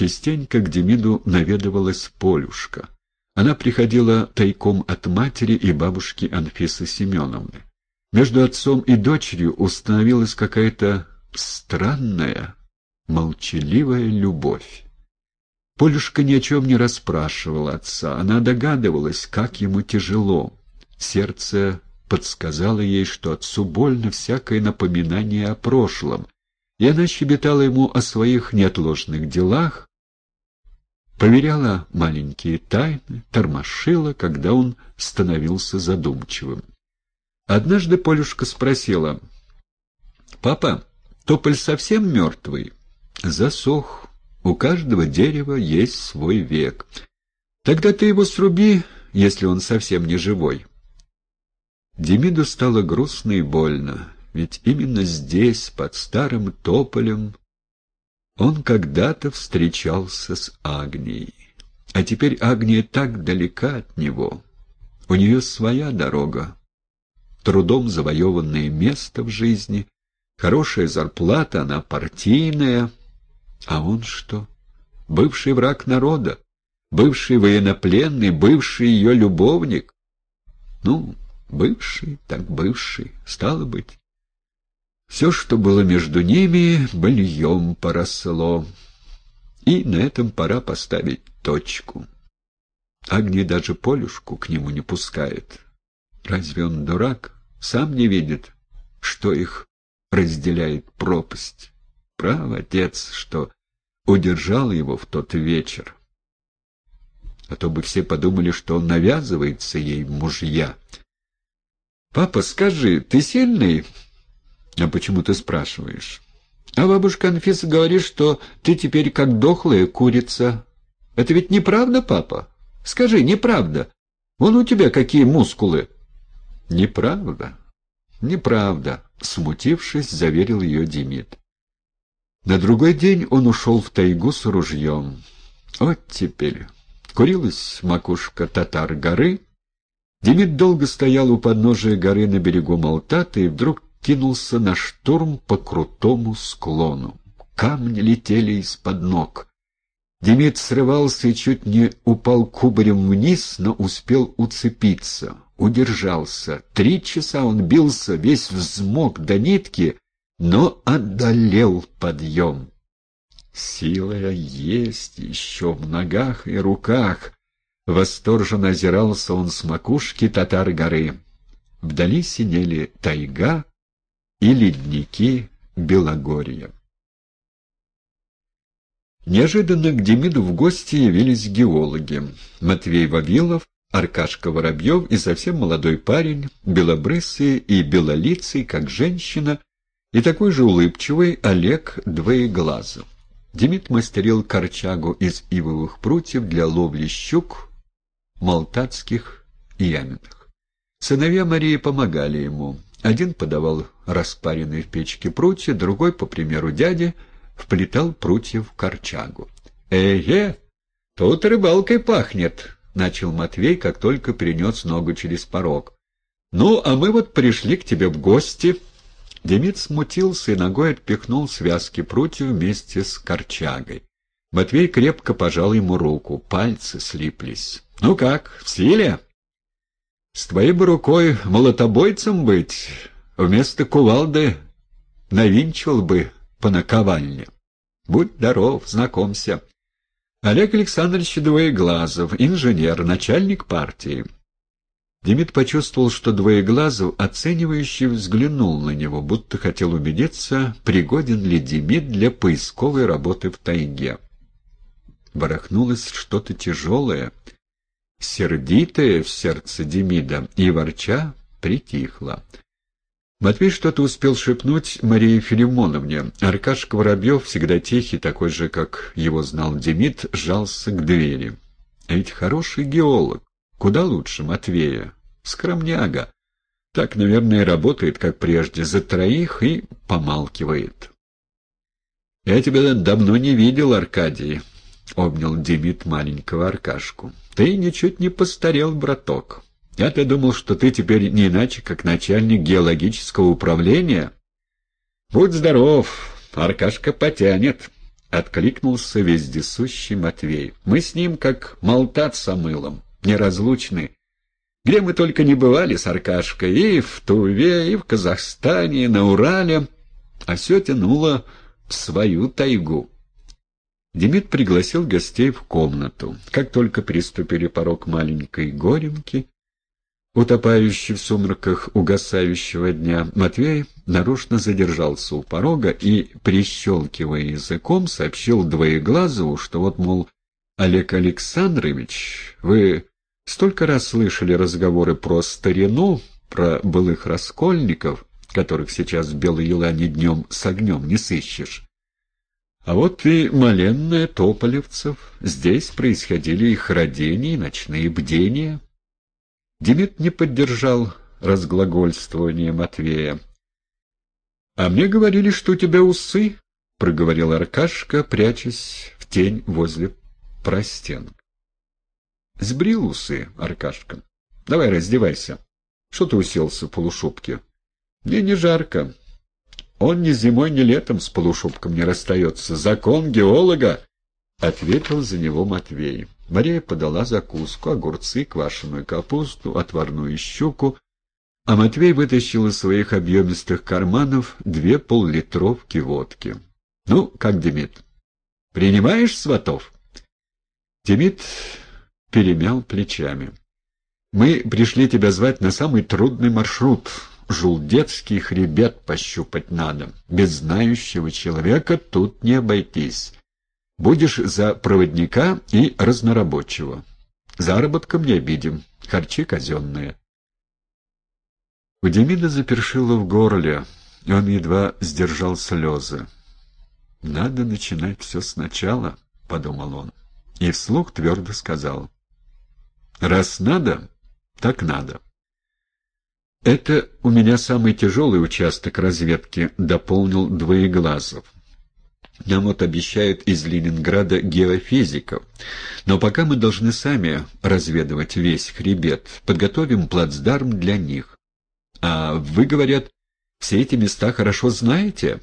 частенько к Демиду наведывалась Полюшка. Она приходила тайком от матери и бабушки Анфисы Семеновны. Между отцом и дочерью установилась какая-то странная, молчаливая любовь. Полюшка ни о чем не расспрашивала отца. Она догадывалась, как ему тяжело. Сердце подсказало ей, что отцу больно всякое напоминание о прошлом, и она щебетала ему о своих неотложных делах, поверяла маленькие тайны, тормошила, когда он становился задумчивым. Однажды Полюшка спросила, «Папа, тополь совсем мертвый?» «Засох. У каждого дерева есть свой век. Тогда ты его сруби, если он совсем не живой». Демиду стало грустно и больно, ведь именно здесь, под старым тополем, он когда-то встречался с Агнией. А теперь Агния так далека от него. У нее своя дорога, трудом завоеванное место в жизни, хорошая зарплата, она партийная. А он что? Бывший враг народа, бывший военнопленный, бывший ее любовник. Ну, бывший, так бывший, стало быть. Все, что было между ними, быльем поросло. И на этом пора поставить точку. Агния даже Полюшку к нему не пускает. Разве он дурак? Сам не видит, что их разделяет пропасть. Прав, отец, что удержал его в тот вечер. А то бы все подумали, что он навязывается ей мужья. «Папа, скажи, ты сильный?» «А почему ты спрашиваешь?» «А бабушка Анфиса говорит, что ты теперь как дохлая курица. Это ведь неправда, папа? Скажи, неправда. Вон у тебя какие мускулы!» «Неправда, неправда», — смутившись, заверил ее Демид. На другой день он ушел в тайгу с ружьем. Вот теперь курилась макушка татар горы. Демид долго стоял у подножия горы на берегу Малтата и вдруг кинулся на штурм по крутому склону. Камни летели из-под ног. Демид срывался и чуть не упал кубарем вниз, но успел уцепиться, удержался. Три часа он бился, весь взмок до нитки, но одолел подъем. Сила есть еще в ногах и руках. Восторженно озирался он с макушки татар горы. Вдали синели тайга, и ледники Белогорья. Неожиданно к Демиду в гости явились геологи. Матвей Вавилов, Аркашка Воробьев и совсем молодой парень, белобрысый и белолицый, как женщина, и такой же улыбчивый Олег Двоеглазов. Демид мастерил корчагу из ивовых прутьев для ловли щук, молтацких и яминых. Сыновья Марии помогали ему. Один подавал распаренные в печке прутья, другой, по примеру дяди, вплетал прутья в корчагу. «Эге, тут рыбалкой пахнет», — начал Матвей, как только перенес ногу через порог. «Ну, а мы вот пришли к тебе в гости». Демид смутился и ногой отпихнул связки прутьев вместе с корчагой. Матвей крепко пожал ему руку, пальцы слиплись. «Ну как, в силе?» С твоей бы рукой молотобойцем быть, вместо кувалды навинчивал бы по наковальне. Будь здоров, знакомься. Олег Александрович Двоеглазов, инженер, начальник партии. Демид почувствовал, что Двоеглазов оценивающе взглянул на него, будто хотел убедиться, пригоден ли Демид для поисковой работы в тайге. Барахнулось что-то тяжелое — сердитая в сердце Демида, и, ворча, притихла. Матвей что-то успел шепнуть Марии Филимоновне. Аркашка Воробьев, всегда тихий, такой же, как его знал Демид, сжался к двери. А ведь хороший геолог. Куда лучше Матвея. Скромняга. Так, наверное, работает, как прежде, за троих и помалкивает. «Я тебя давно не видел, Аркадий», — обнял Демид маленького Аркашку. «Ты ничуть не постарел, браток. Я-то думал, что ты теперь не иначе, как начальник геологического управления. Будь здоров, Аркашка потянет». — откликнулся вездесущий Матвей. «Мы с ним как молтат с мылом, неразлучны. Где мы только не бывали с Аркашкой, и в Туве, и в Казахстане, и на Урале, а все тянуло в свою тайгу». Демид пригласил гостей в комнату. Как только приступили порог маленькой горенки, утопающий в сумраках угасающего дня, Матвей нарочно задержался у порога и, прищелкивая языком, сообщил Двоеглазову, что вот, мол, Олег Александрович, вы столько раз слышали разговоры про старину, про былых раскольников, которых сейчас в Белой Елане днем с огнем не сыщешь. А вот и маленная Тополевцев. Здесь происходили их родения и ночные бдения. Демид не поддержал разглагольствование Матвея. — А мне говорили, что у тебя усы, — проговорил Аркашка, прячась в тень возле простенок. — Сбрил усы, Аркашка. Давай раздевайся. Что ты уселся в полушубке? — Мне не жарко. Он ни зимой, ни летом с полушубком не расстается. Закон геолога, — ответил за него Матвей. Мария подала закуску, огурцы, квашеную капусту, отварную щуку, а Матвей вытащил из своих объемистых карманов две поллитровки водки. — Ну, как, Демид, принимаешь сватов? Демид перемял плечами. — Мы пришли тебя звать на самый трудный маршрут, Жулдетский хребет пощупать надо. Без знающего человека тут не обойтись. Будешь за проводника и разнорабочего. Заработком не обидим, харчи казенные. У Демида запершило в горле, и он едва сдержал слезы. «Надо начинать все сначала», — подумал он, и вслух твердо сказал. «Раз надо, так надо». «Это у меня самый тяжелый участок разведки», — дополнил Двоеглазов. «Нам вот обещают из Ленинграда геофизиков. Но пока мы должны сами разведывать весь хребет, подготовим плацдарм для них. А вы, говорят, все эти места хорошо знаете?»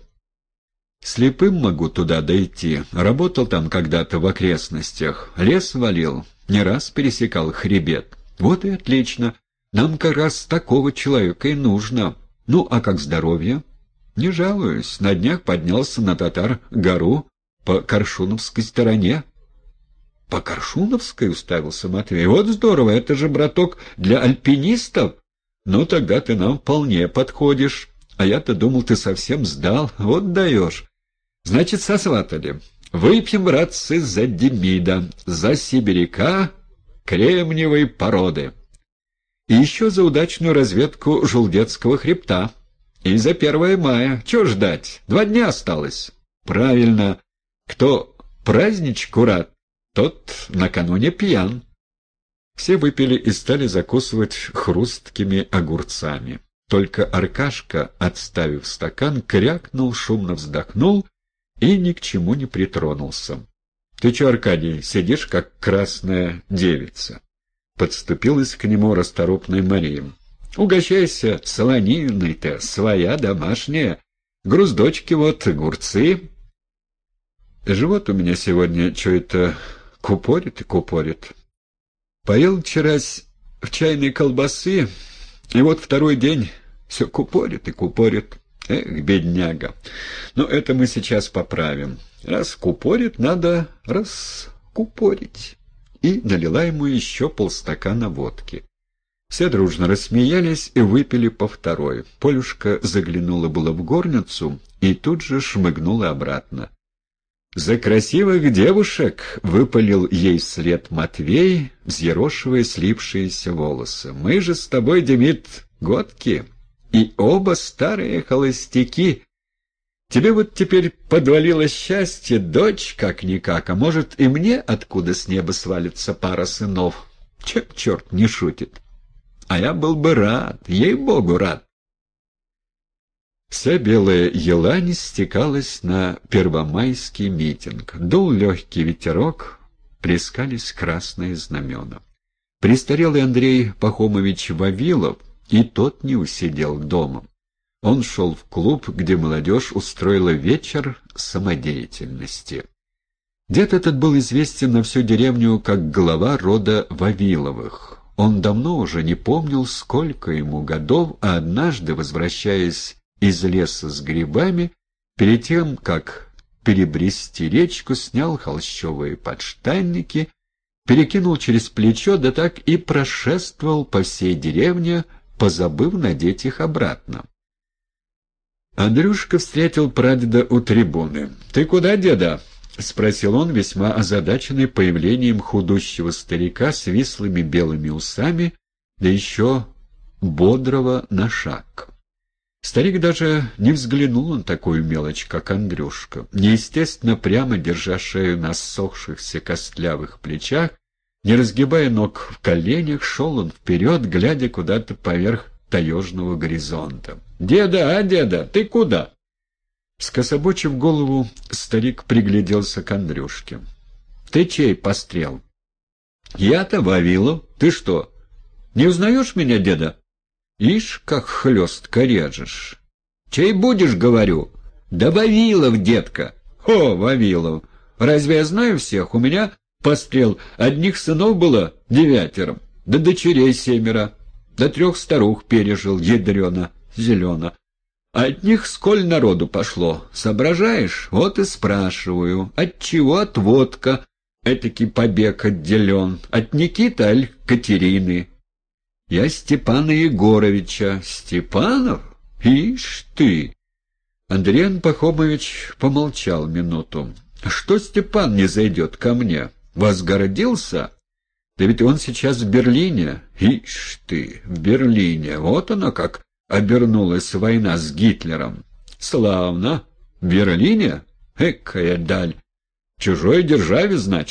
«Слепым могу туда дойти. Работал там когда-то в окрестностях. Лес валил, не раз пересекал хребет. Вот и отлично». Нам как раз такого человека и нужно. Ну, а как здоровье? Не жалуюсь. На днях поднялся на татар гору по Коршуновской стороне. По Коршуновской уставился Матвей. Вот здорово, это же, браток, для альпинистов. Ну, тогда ты нам вполне подходишь. А я-то думал, ты совсем сдал. Вот даешь. Значит, сосватали. Выпьем, братцы, за Демида, за сибиряка кремниевой породы. И еще за удачную разведку Жулдетского хребта. И за 1 мая. Чего ждать? Два дня осталось. Правильно. Кто праздничку рад, тот накануне пьян. Все выпили и стали закусывать хрусткими огурцами. Только Аркашка, отставив стакан, крякнул, шумно вздохнул и ни к чему не притронулся. — Ты че, Аркадий, сидишь, как красная девица? Подступилась к нему расторопная Мария. «Угощайся, солониной-то, своя домашняя. Груздочки вот, огурцы». Живот у меня сегодня что это купорит и купорит. Поел вчерась в чайной колбасы, и вот второй день все купорит и купорит. Эх, бедняга. Но это мы сейчас поправим. Раз купорит, надо раскупорить и налила ему еще полстакана водки. Все дружно рассмеялись и выпили по второй. Полюшка заглянула было в горницу и тут же шмыгнула обратно. «За красивых девушек!» — выпалил ей вслед Матвей, взъерошивая слипшиеся волосы. «Мы же с тобой, Демид, годки, и оба старые холостяки, Тебе вот теперь подвалило счастье, дочь как-никак, а может и мне откуда с неба свалится пара сынов. Чем черт не шутит? А я был бы рад, ей-богу рад. Вся белая елань стекалась на первомайский митинг. Дул легкий ветерок, плескались красные знамена. Престарелый Андрей Пахомович Вавилов и тот не усидел дома. Он шел в клуб, где молодежь устроила вечер самодеятельности. Дед этот был известен на всю деревню как глава рода Вавиловых. Он давно уже не помнил, сколько ему годов, а однажды, возвращаясь из леса с грибами, перед тем, как перебрести речку, снял холщовые подштанники, перекинул через плечо, да так и прошествовал по всей деревне, позабыв надеть их обратно. Андрюшка встретил прадеда у трибуны. «Ты куда, деда?» — спросил он, весьма озадаченный появлением худущего старика с вислыми белыми усами, да еще бодрого на шаг. Старик даже не взглянул на такую мелочь, как Андрюшка. Неестественно прямо держа шею на ссохшихся костлявых плечах, не разгибая ног в коленях, шел он вперед, глядя куда-то поверх таежного горизонта. «Деда, а, деда, ты куда?» Скособочив голову, старик пригляделся к Андрюшке. «Ты чей пострел?» «Я-то Вавилов. Ты что, не узнаешь меня, деда?» «Ишь, как хлестко режешь!» «Чей будешь, говорю?» «Да Вавилов, детка!» «О, Вавилов! Разве я знаю всех? У меня пострел одних сынов было девятером, да дочерей семеро, до трех старух пережил ядрено, зелено. От них сколь народу пошло, соображаешь? Вот и спрашиваю, от чего отводка, этакий побег отделен, от Никиты аль Катерины? Я Степана Егоровича. Степанов? Ишь ты! Андриан Пахомович помолчал минуту. Что Степан не зайдет ко мне? Возгородился? Да ведь он сейчас в Берлине. Ишь ты, в Берлине. Вот оно как обернулась война с Гитлером. Славно. Берлине? Экая даль. Чужой державе, значит.